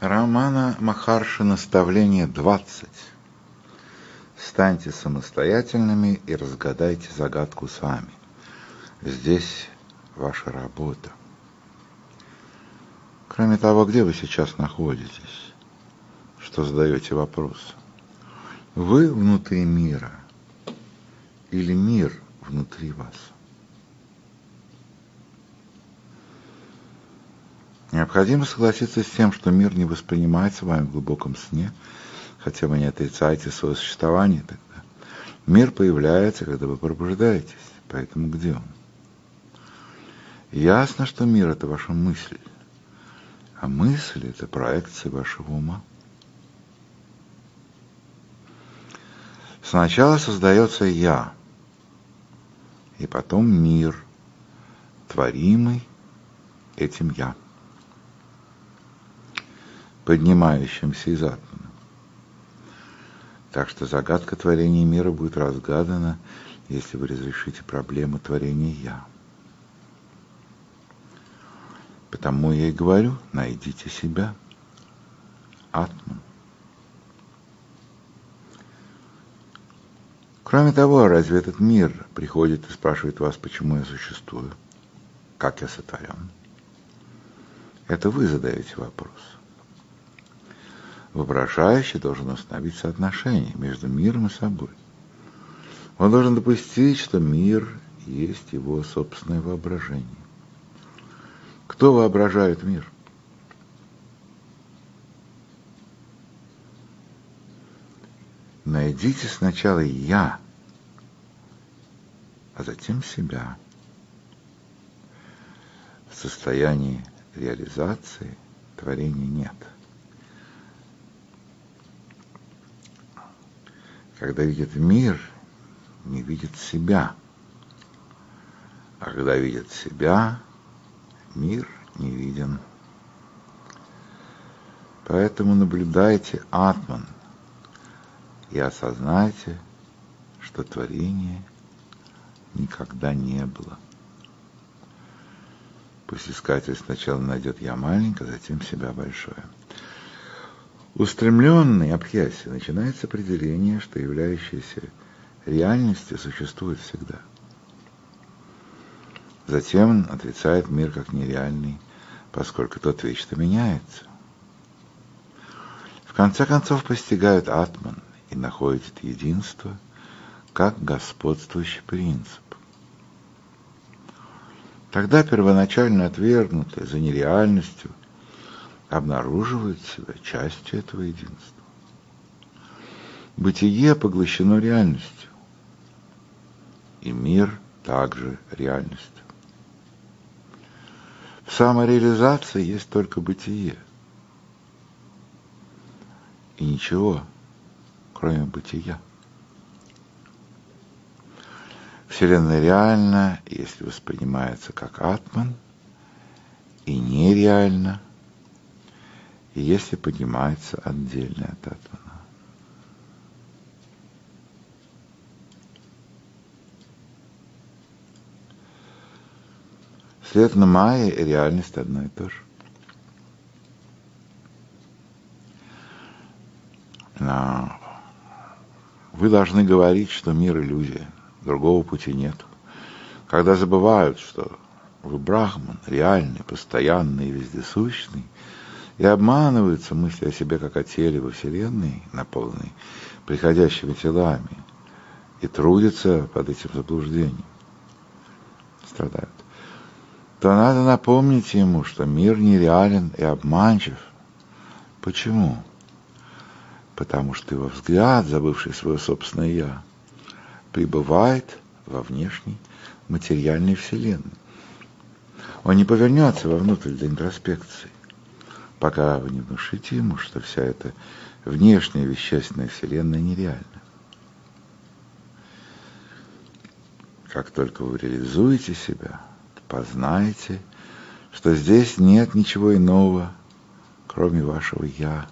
Романа Махарши наставление 20. Станьте самостоятельными и разгадайте загадку сами. Здесь ваша работа. Кроме того, где вы сейчас находитесь? Что задаете вопрос? Вы внутри мира или мир внутри вас? Необходимо согласиться с тем, что мир не воспринимается вами в глубоком сне, хотя вы не отрицаете свое существование тогда. Мир появляется, когда вы пробуждаетесь, поэтому где он? Ясно, что мир — это ваша мысль, а мысль — это проекция вашего ума. Сначала создается «я», и потом мир, творимый этим «я» поднимающимся из атома. Так что загадка творения мира будет разгадана, если вы разрешите проблему творения «я». Потому я и говорю, найдите себя, атман. Кроме того, разве этот мир приходит и спрашивает вас, почему я существую, как я сотворен? Это вы задаете вопрос. Вопрошающий должен установить соотношение между миром и собой. Он должен допустить, что мир есть его собственное воображение. Кто воображает мир? Найдите сначала «я», а затем себя. В состоянии реализации творения нет – когда видит мир, не видит себя. А когда видит себя, мир не виден. Поэтому наблюдайте атман и осознайте, что творения никогда не было. Пусть искатель сначала найдет я маленькое, затем себя большое. Устремленный Абхьяси начинается определение, что являющееся реальностью существует всегда. Затем отрицает мир как нереальный, поскольку тот вечно меняется. В конце концов постигают атман и находят единство как господствующий принцип. Тогда первоначально отвергнутое за нереальностью обнаруживает себя частью этого единства. Бытие поглощено реальностью, и мир также реальностью. В самореализации есть только бытие. И ничего, кроме бытия. Вселенная реальна, если воспринимается как атман, и нереальна, если поднимается отдельно от атома. Следовательно, майя и реальность одно и то же. Но вы должны говорить, что мир – иллюзия, другого пути нет. Когда забывают, что вы брахман, реальный, постоянный вездесущный – и обманываются мысли о себе как о теле во Вселенной, наполненной приходящими телами, и трудятся под этим заблуждением, страдают, то надо напомнить ему, что мир нереален и обманчив. Почему? Потому что его взгляд, забывший свое собственное «я», пребывает во внешней материальной вселенной. Он не повернется вовнутрь для интроспекции пока вы не внушите ему, что вся эта внешняя вещественная вселенная нереальна. Как только вы реализуете себя, познаете, что здесь нет ничего иного, кроме вашего «я»,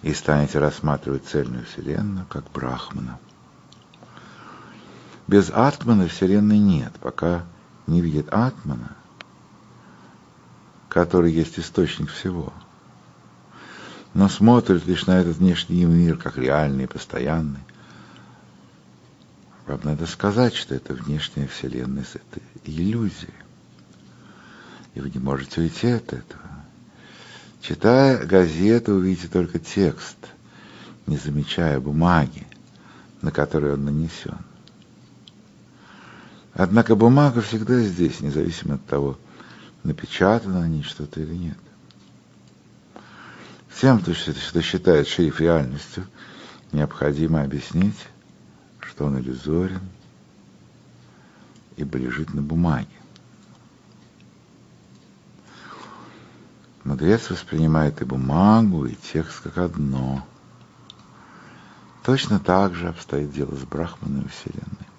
и станете рассматривать цельную Вселенную как Брахмана. Без Атмана Вселенной нет, пока не видит Атмана – который есть источник всего, но смотрит лишь на этот внешний мир, как реальный и постоянный, вам надо сказать, что это внешняя вселенная, это иллюзия. И вы не можете уйти от этого. Читая газету, увидите только текст, не замечая бумаги, на которой он нанесен. Однако бумага всегда здесь, независимо от того, напечатано на ней что-то или нет. Всем, кто считает шрифт реальностью, необходимо объяснить, что он иллюзорен, ибо лежит на бумаге. Мудрец воспринимает и бумагу, и текст как одно. Точно так же обстоит дело с Брахманом и Вселенной.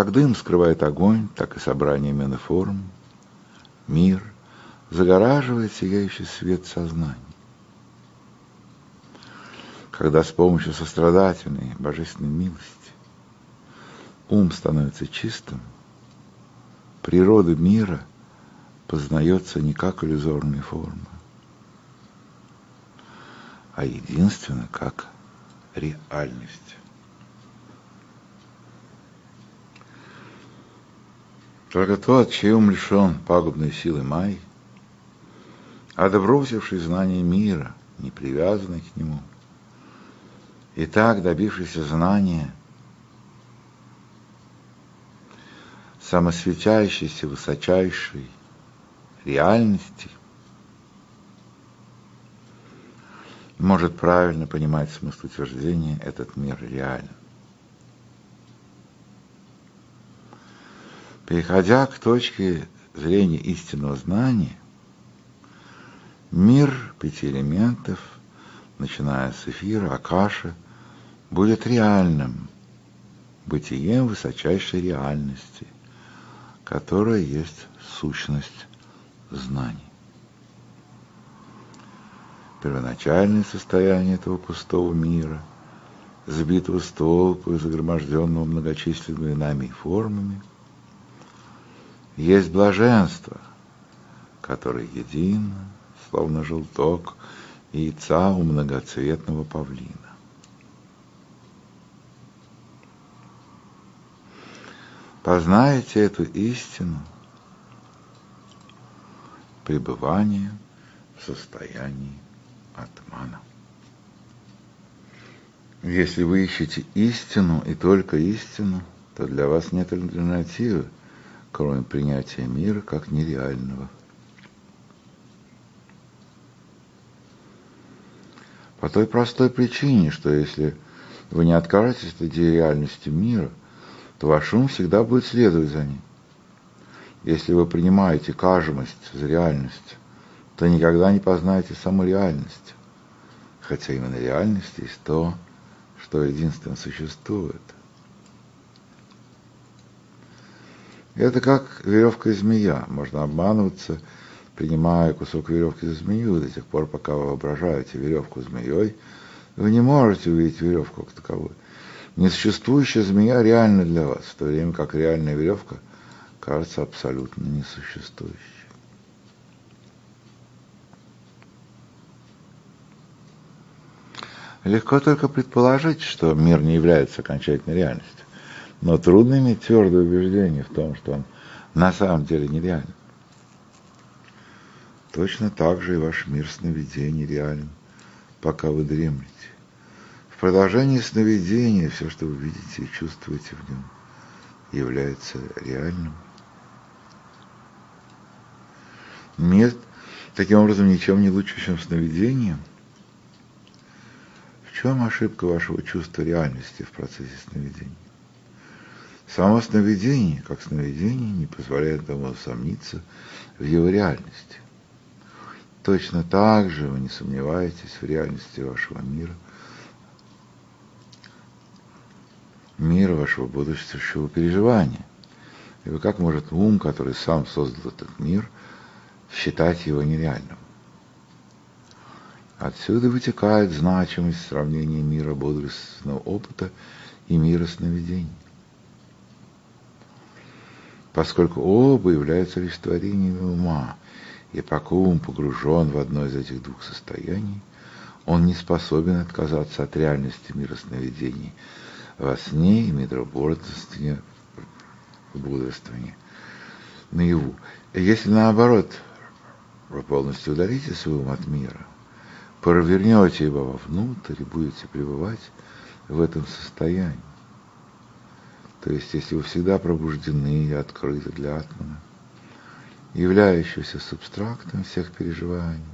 Как дым скрывает огонь, так и собрание меноформ, мир загораживает сияющий свет сознания. Когда с помощью сострадательной божественной милости ум становится чистым, природа мира познается не как иллюзорные формы, а единственно как реальность. Только тот, чей ум лишен пагубной силы май, отбросивший знание мира, не привязанный к нему, и так добившийся знания, самосветящейся, высочайшей реальности, может правильно понимать смысл утверждения «этот мир реален». Переходя к точке зрения истинного знания, мир пяти элементов, начиная с эфира, акаши, будет реальным, бытием высочайшей реальности, которая есть сущность знаний. Первоначальное состояние этого пустого мира, сбитого с толку и загроможденного многочисленными нами формами – есть блаженство, которое едино, словно желток яйца у многоцветного павлина. Познаете эту истину пребывание в состоянии атмана. Если вы ищете истину и только истину, то для вас нет альтернативы – кроме принятия мира как нереального. По той простой причине, что если вы не откажетесь от идеи реальности мира, то ваш ум всегда будет следовать за ним. Если вы принимаете кажемость за реальность, то никогда не познаете саму реальность, хотя именно реальность есть то, что единственно существует – Это как веревка и змея. Можно обманываться, принимая кусок веревки за змею до тех пор, пока вы воображаете веревку змеей, вы не можете увидеть веревку как таковую. Несуществующая змея реальна для вас, в то время как реальная веревка кажется абсолютно несуществующей. Легко только предположить, что мир не является окончательной реальностью. Но трудно иметь твердое убеждение в том, что он на самом деле нереален. Точно так же и ваш мир сновидений реален, пока вы дремлете. В продолжении сновидения все, что вы видите и чувствуете в нем, является реальным. Нет, таким образом, ничем не лучше, чем сновидением. В чем ошибка вашего чувства реальности в процессе сновидения? Само сновидение, как сновидение, не позволяет тому усомниться в его реальности. Точно так же вы не сомневаетесь в реальности вашего мира, мира вашего будущего переживания. И вы как может ум, который сам создал этот мир, считать его нереальным? Отсюда вытекает значимость сравнения мира бодрственного опыта и мира сновидений. Поскольку оба являются лишь творениями ума, и пока ум погружен в одно из этих двух состояний, он не способен отказаться от реальности мира сновидений во сне и мидробордстве в бодрствовании, наяву. Если наоборот, вы полностью удалите свой ум от мира, провернете его вовнутрь и будете пребывать в этом состоянии. То есть, если вы всегда пробуждены и открыты для атмана, являющегося субстрактом всех переживаний,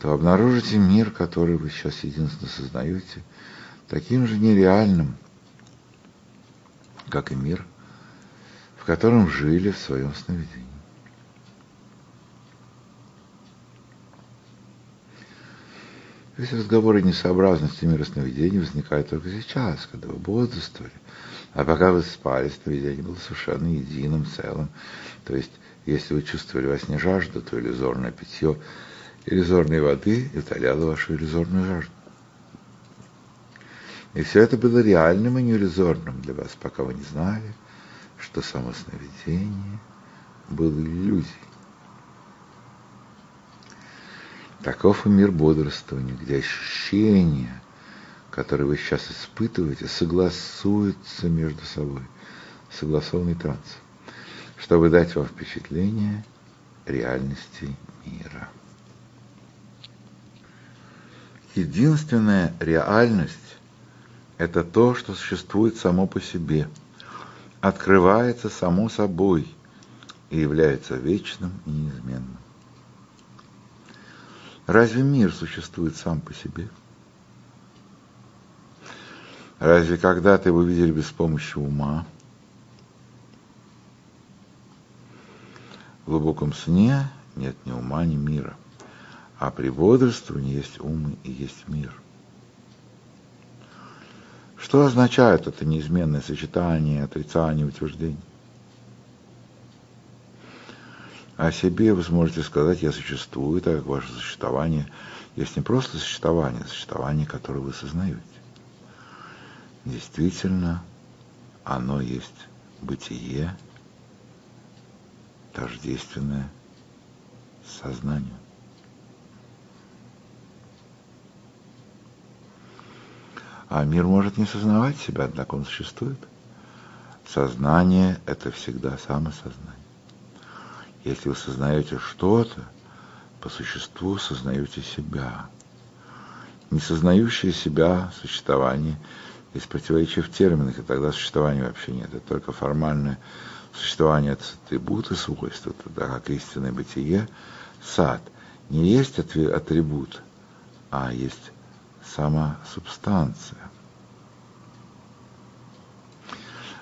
то обнаружите мир, который вы сейчас единственно сознаете, таким же нереальным, как и мир, в котором жили в своем сновидении. Весь разговор о несообразности мира сновидений возникает только сейчас, когда вы бодрствовали. А пока вы спали, сновидение было совершенно единым целым. То есть, если вы чувствовали во сне жажду, то иллюзорное питье иллюзорной воды утоляло вашу иллюзорную жажду. И все это было реальным и не иллюзорным для вас, пока вы не знали, что само сновидение было иллюзией. Таков и мир бодрствования, где ощущения, которые вы сейчас испытываете, согласуются между собой. Согласованный транс, чтобы дать вам впечатление реальности мира. Единственная реальность – это то, что существует само по себе, открывается само собой и является вечным и неизменным. Разве мир существует сам по себе? Разве когда-то его видели без помощи ума? В глубоком сне нет ни ума, ни мира, а при бодрствовании есть ум и есть мир. Что означает это неизменное сочетание отрицания и утверждений? О себе вы сможете сказать, я существую, так как ваше существование есть не просто существование, а существование, которое вы сознаете. Действительно, оно есть бытие, тождественное сознанию. А мир может не сознавать себя, однако он существует. Сознание – это всегда самосознание. Если вы сознаете что-то, по существу сознаете себя. Не сознающее себя существование есть противоречие в терминах, и тогда существования вообще нет. Это только формальное существование атрибута свойства, тогда как истинное бытие, сад, не есть атрибут, а есть сама субстанция.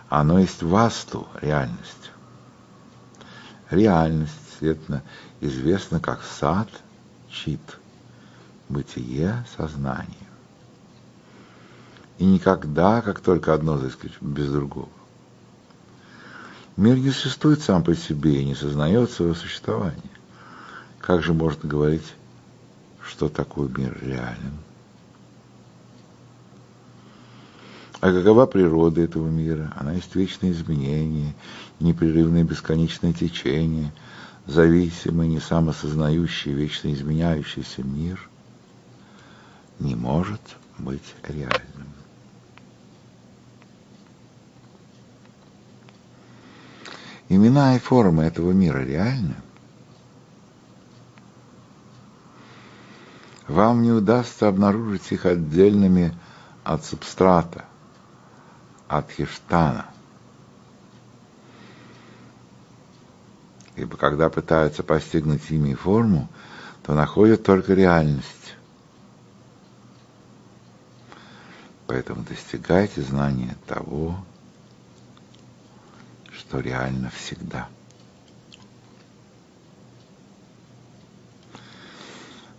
Оно есть васту, реальность реальность, следовательно, известна как сад, чит, бытие, сознание. И никогда, как только одно без другого. Мир не существует сам по себе и не сознает своего существования. Как же можно говорить, что такой мир реален? А какова природа этого мира? Она есть вечное изменение, непрерывное бесконечное течение, зависимый, не самосознающий, вечно изменяющийся мир не может быть реальным. Имена и формы этого мира реальны? Вам не удастся обнаружить их отдельными от субстрата, Адхиштана. Ибо когда пытаются постигнуть ими форму, то находят только реальность. Поэтому достигайте знания того, что реально всегда.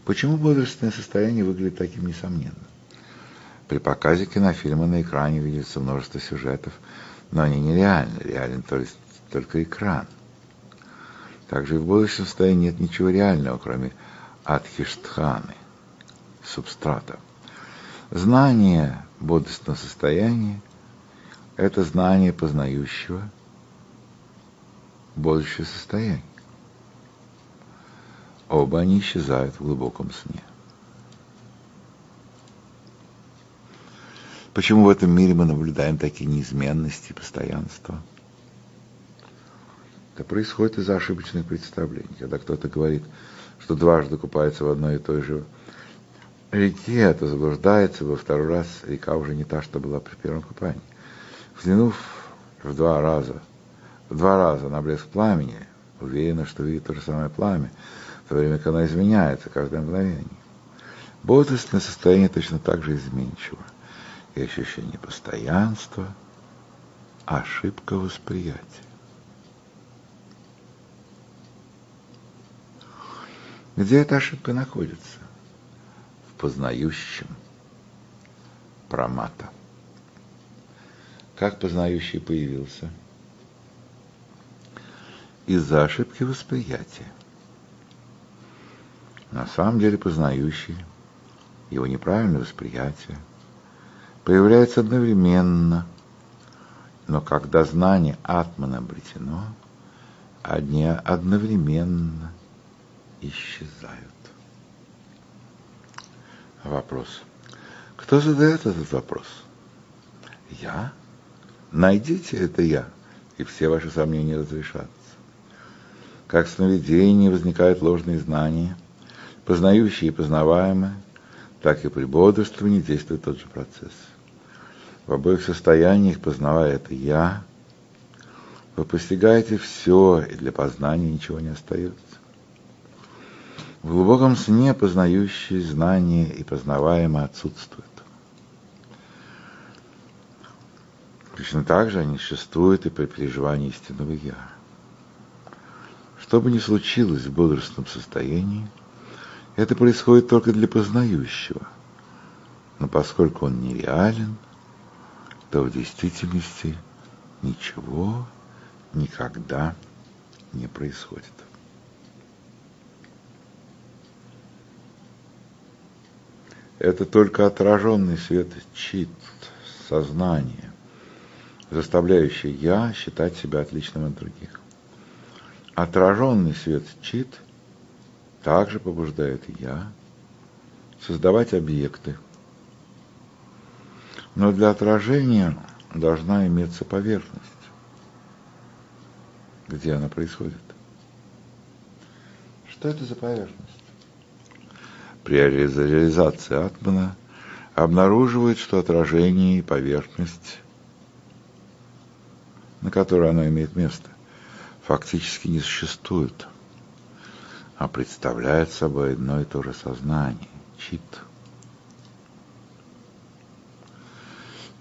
Почему бодрственное состояние выглядит таким несомненным? При показе кинофильма на экране видится множество сюжетов, но они нереальны, реален то есть только экран. Также и в будущем состоянии нет ничего реального, кроме адхиштханы, субстрата. Знание бодрственного состояния – это знание познающего бодрящее состояние. Оба они исчезают в глубоком сне. Почему в этом мире мы наблюдаем такие неизменности и постоянства? Это происходит из-за ошибочных представлений. Когда кто-то говорит, что дважды купается в одной и той же реке, то заблуждается, во второй раз река уже не та, что была при первом купании. Взглянув в два раза, в два раза на блеск пламени, уверена, что видит то же самое пламя, в то время как оно изменяется каждое мгновение. Бодрственное состояние точно так же изменчиво и ощущение постоянства, ошибка восприятия. Где эта ошибка находится? В познающем промата. Как познающий появился? Из-за ошибки восприятия. На самом деле познающий, его неправильное восприятие – появляется одновременно, но когда знание атмана обретено, одни одновременно исчезают. Вопрос. Кто задает этот вопрос? Я? Найдите это я, и все ваши сомнения разрешатся. Как в сновидении возникают ложные знания, познающие и познаваемые, так и при бодрствовании действует тот же процесс. В обоих состояниях, познавая это «я», вы постигаете все, и для познания ничего не остается. В глубоком сне познающие знания и познаваемое отсутствуют. Точно так же они существуют и при переживании истинного «я». Что бы ни случилось в бодрственном состоянии, это происходит только для познающего. Но поскольку он нереален – то в действительности ничего никогда не происходит. Это только отраженный свет чит, сознание, заставляющий я считать себя отличным от других. Отраженный свет чит также побуждает я создавать объекты, но для отражения должна иметься поверхность. Где она происходит? Что это за поверхность? При реализации атмана обнаруживает, что отражение и поверхность, на которой оно имеет место, фактически не существуют, а представляют собой одно и то же сознание, чит –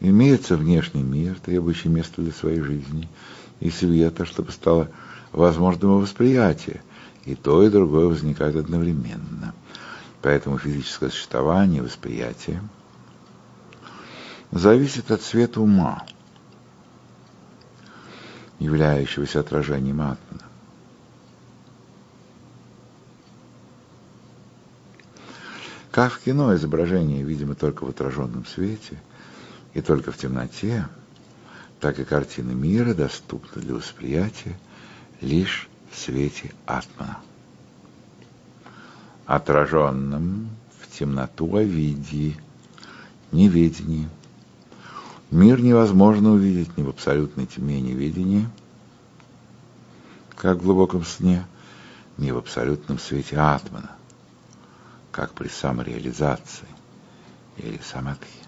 Имеется внешний мир, требующий места для своей жизни, и света, чтобы стало возможным восприятие. И то, и другое возникает одновременно. Поэтому физическое существование восприятие зависит от света ума, являющегося отражением атмана. Как в кино изображение видимо только в отраженном свете – и только в темноте, так и картины мира доступны для восприятия лишь в свете атмана. Отраженным в темноту о виде, неведении. Мир невозможно увидеть ни в абсолютной тьме неведения, как в глубоком сне, ни в абсолютном свете атмана, как при самореализации или самадхи.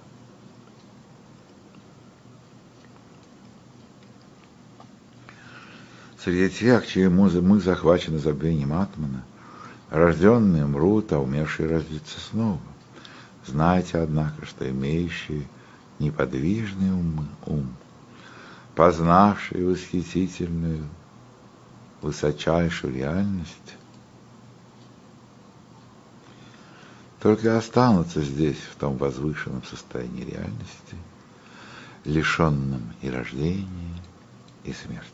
Среди тех, чьи мы захвачены забвением Атмана, рожденные мрут, а умершие родятся снова. Знайте, однако, что имеющие неподвижный ум, ум познавший восхитительную, высочайшую реальность, только останутся здесь, в том возвышенном состоянии реальности, лишенном и рождения, и смерти.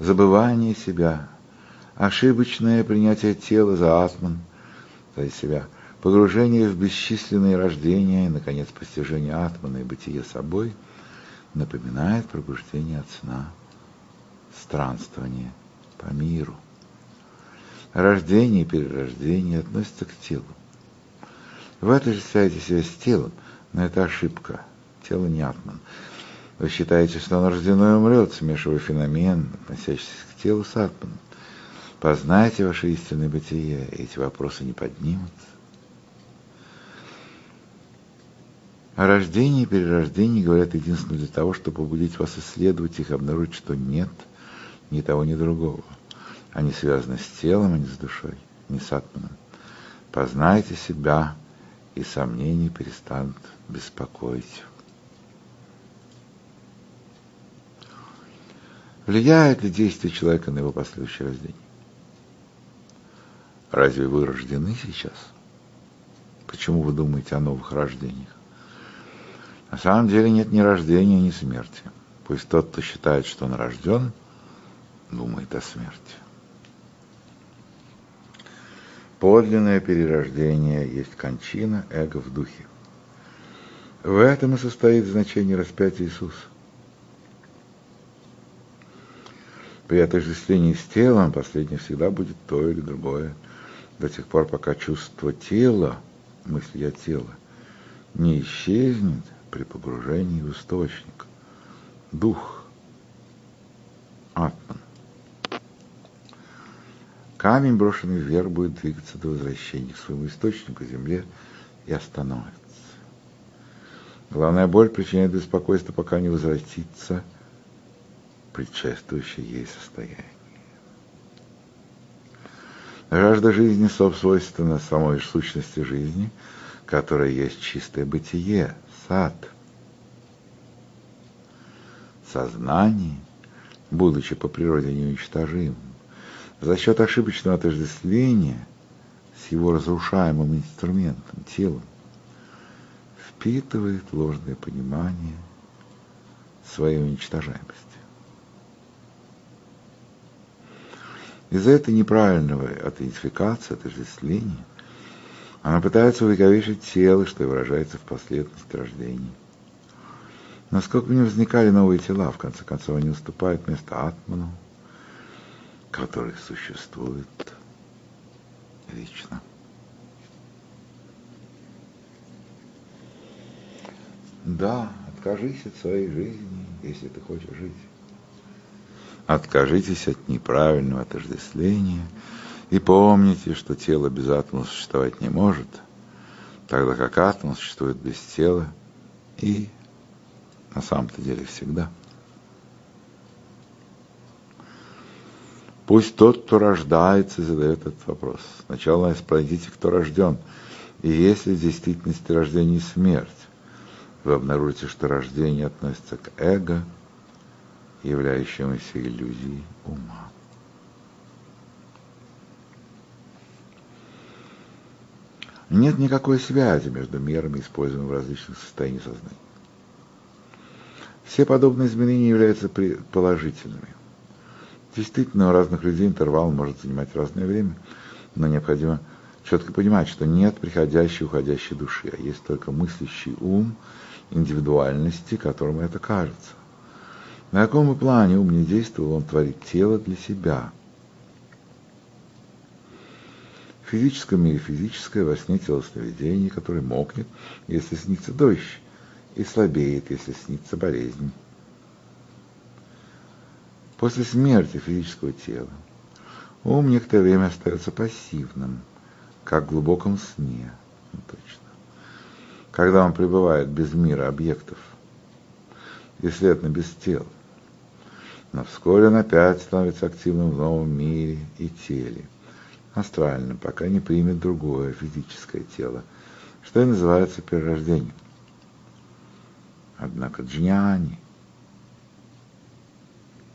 Забывание себя, ошибочное принятие тела за атман, за себя, погружение в бесчисленные рождения и, наконец, постижение атмана и бытие собой напоминает пробуждение от сна, странствование по миру. Рождение и перерождение относятся к телу. Вы отождествляете себя с телом, но это ошибка. Тело не атман. Вы считаете, что оно рождено и умрет, смешивая феномен, относящийся к телу с атманом. Познайте ваше истинное бытие, и эти вопросы не поднимутся. О рождении и перерождении говорят единственно для того, чтобы побудить вас исследовать их, обнаружить, что нет ни того, ни другого. Они связаны с телом, а не с душой, не с атманом. Познайте себя, и сомнения перестанут беспокоить. Влияет ли действие человека на его последующее рождение? Разве вы рождены сейчас? Почему вы думаете о новых рождениях? На самом деле нет ни рождения, ни смерти. Пусть тот, кто считает, что он рожден, думает о смерти. Подлинное перерождение есть кончина эго в духе. В этом и состоит значение распятия Иисуса. При отождествлении с телом последнее всегда будет то или другое, до тех пор, пока чувство тела, мысль я тело, не исчезнет при погружении в источник. Дух. Атман. Камень, брошенный вверх, будет двигаться до возвращения к своему источнику, земле, и остановится. Главная боль причиняет беспокойство, пока не возвратится предшествующее ей состояние. Жажда жизни собственна самой сущности жизни, которая есть чистое бытие, сад. Сознание, будучи по природе неуничтожимым, за счет ошибочного отождествления с его разрушаемым инструментом, телом, впитывает ложное понимание своей уничтожаемости. Из-за этой неправильного идентификации, отождествления, она пытается увековечить тело, что и выражается в последовательности рождения. Насколько ни возникали новые тела, в конце концов, они уступают место Атману, который существует вечно. Да, откажись от своей жизни, если ты хочешь жить. Откажитесь от неправильного отождествления и помните, что тело без атома существовать не может, тогда как атом существует без тела и на самом-то деле всегда. Пусть тот, кто рождается, задает этот вопрос. Сначала спросите, кто рожден. И если в действительности рождение и смерть, вы обнаружите, что рождение относится к эго, являющемуся иллюзией ума. Нет никакой связи между мерами, используемыми в различных состояниях сознания. Все подобные изменения являются положительными. Действительно, у разных людей интервал может занимать разное время, но необходимо четко понимать, что нет приходящей и уходящей души, а есть только мыслящий ум индивидуальности, которому это кажется. На каком плане ум не действовал, он творит тело для себя. В физическом мире физическое во сне тело сновидение, которое мокнет, если снится дождь, и слабеет, если снится болезнь. После смерти физического тела ум некоторое время остается пассивным, как в глубоком сне. Ну, точно. Когда он пребывает без мира объектов, и, следовательно, без тела. Но вскоре он опять становится активным в новом мире и теле, астральным, пока не примет другое физическое тело, что и называется перерождением. Однако джняни –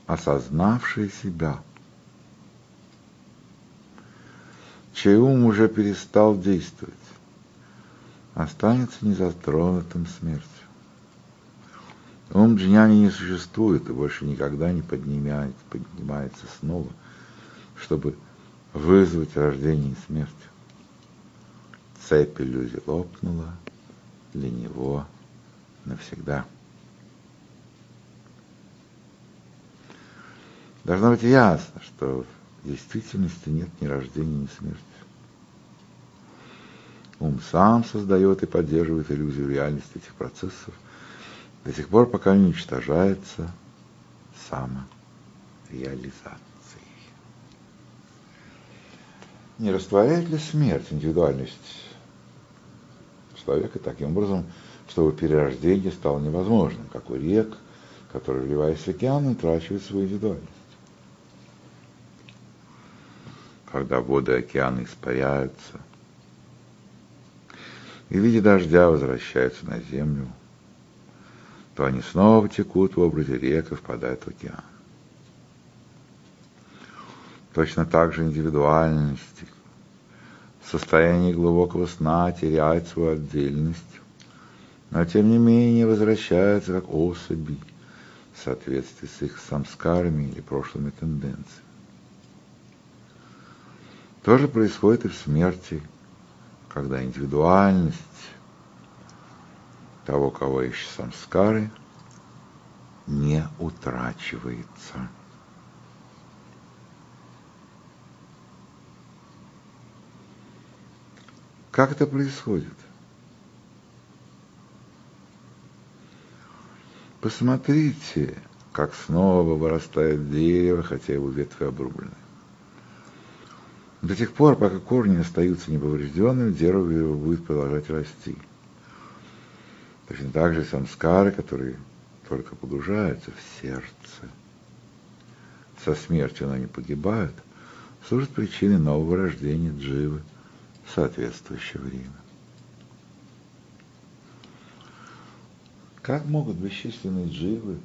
осознавшие себя, чей ум уже перестал действовать, останется незатронутым смертью. Ум джняни не существует и больше никогда не поднимается, поднимается снова, чтобы вызвать рождение и смерть. Цепь иллюзий лопнула для него навсегда. Должно быть ясно, что в действительности нет ни рождения, ни смерти. Ум сам создает и поддерживает иллюзию реальности этих процессов, до тех пор, пока уничтожается самореализацией. Не растворяет ли смерть индивидуальность человека таким образом, чтобы перерождение стало невозможным, как у рек, которые, вливаясь в океан, утрачивают свою индивидуальность? Когда воды океана испаряются, и в виде дождя возвращаются на землю, то они снова текут в образе рек и впадают в океан. Точно так же индивидуальность в состоянии глубокого сна теряет свою отдельность, но тем не менее возвращается как особи в соответствии с их самскарами или прошлыми тенденциями. То же происходит и в смерти, когда индивидуальность того, кого ищет самскары, не утрачивается. Как это происходит? Посмотрите, как снова вырастает дерево, хотя его ветви обрублены. До тех пор, пока корни остаются неповрежденными, дерево будет продолжать расти. Точно так же самскары, которые только погружаются в сердце. Со смертью они погибают, служат причиной нового рождения дживы – соответствующее время. Как могут бесчисленные дживы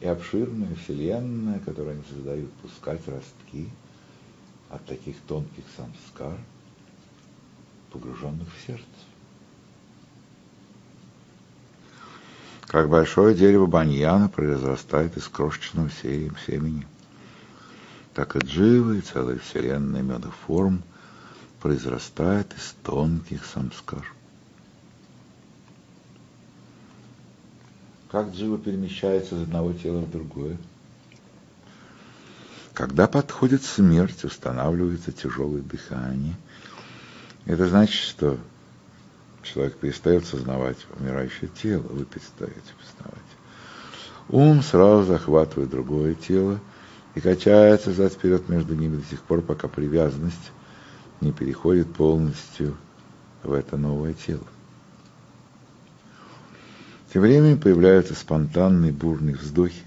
и обширная вселенная, которую они создают, пускать ростки от таких тонких самскар, погруженных в сердце? Как большое дерево баньяна произрастает из крошечного семени, так и дживы и целая вселенная медных форм – произрастает из тонких самскар. Как джива перемещается из одного тела в другое? Когда подходит смерть, устанавливается тяжелое дыхание. Это значит, что человек перестает сознавать умирающее тело, вы перестаете познавать. Ум сразу захватывает другое тело и качается взад-вперед между ними до сих пор, пока привязанность не переходит полностью в это новое тело. Тем временем появляются спонтанные бурные вздохи,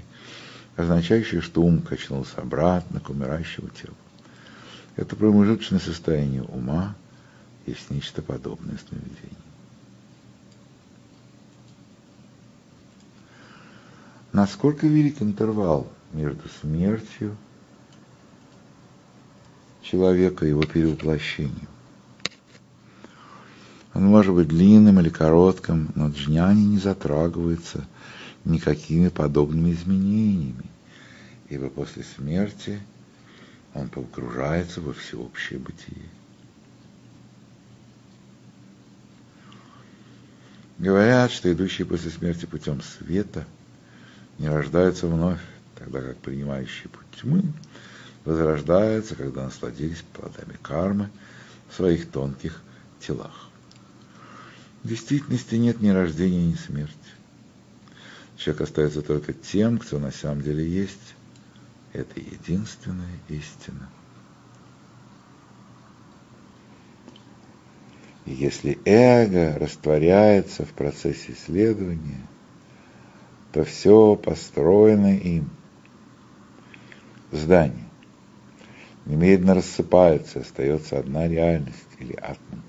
означающие, что ум качнулся обратно к умирающему телу. Это промежуточное состояние ума есть нечто подобное сновидение. Насколько велик интервал между смертью человека, его перевоплощением. Он может быть длинным или коротким, но джняни не затрагивается никакими подобными изменениями, ибо после смерти он погружается во всеобщее бытие. Говорят, что идущие после смерти путем света не рождаются вновь, тогда как принимающие путь тьмы возрождаются, когда насладились плодами кармы в своих тонких телах. В действительности нет ни рождения, ни смерти. Человек остается только тем, кто на самом деле есть. Это единственная истина. И если эго растворяется в процессе исследования, то все построено им. Здание, немедленно рассыпается, остается одна реальность или атом.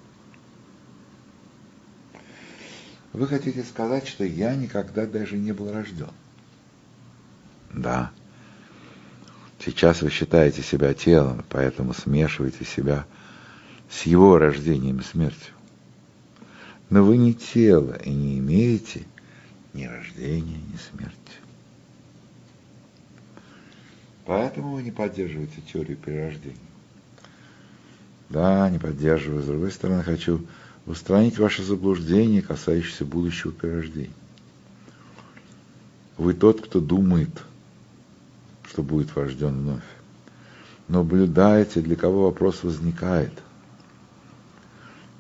Вы хотите сказать, что я никогда даже не был рожден? Да. Сейчас вы считаете себя телом, поэтому смешиваете себя с его рождением и смертью. Но вы не тело и не имеете ни рождения, ни смерти. Поэтому вы не поддерживаете теорию перерождения. Да, не поддерживаю. С другой стороны, хочу устранить ваше заблуждение, касающееся будущего перерождения. Вы тот, кто думает, что будет вожден вновь. Наблюдайте, для кого вопрос возникает.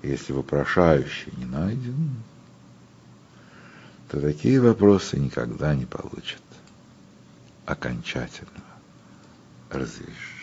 Если вопрошающий не найден, то такие вопросы никогда не получат окончательного разрешения.